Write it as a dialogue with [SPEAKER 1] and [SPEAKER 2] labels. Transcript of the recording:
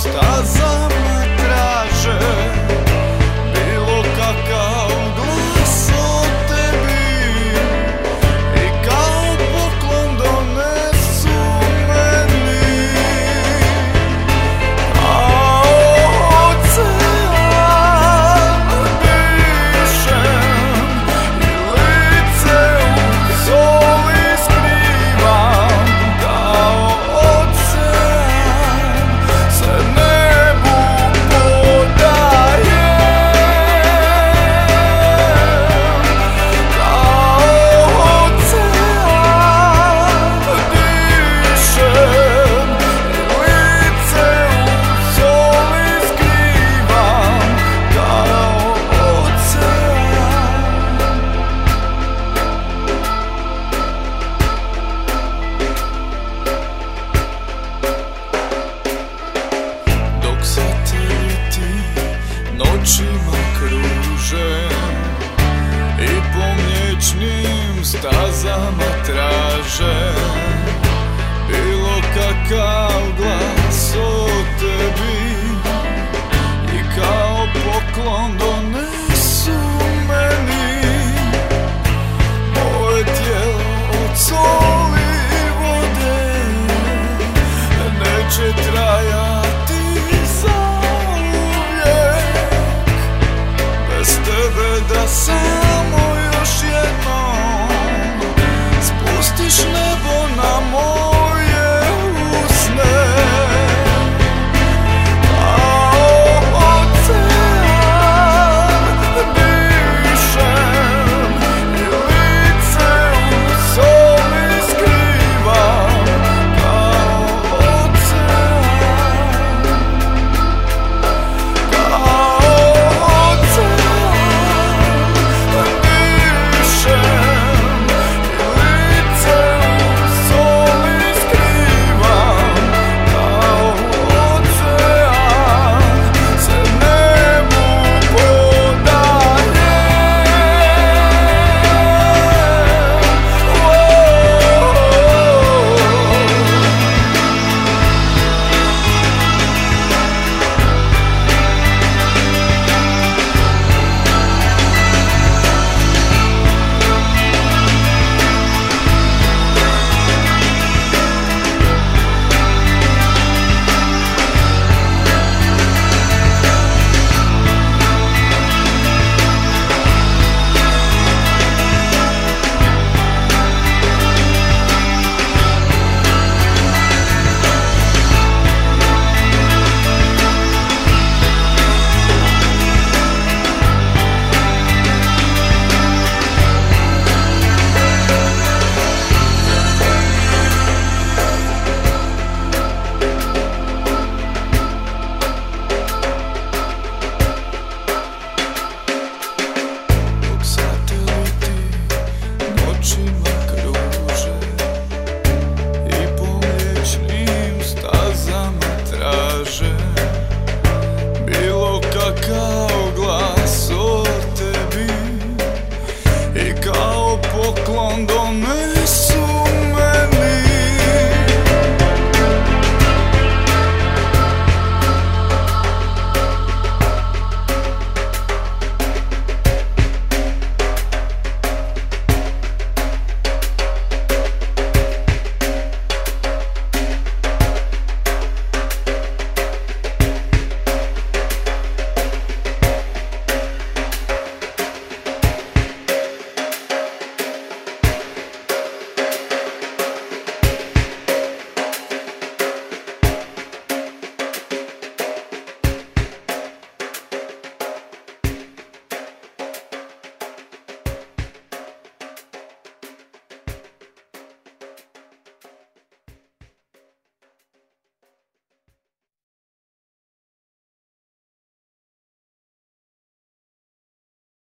[SPEAKER 1] stars. Stazama traže Bilo kakav glas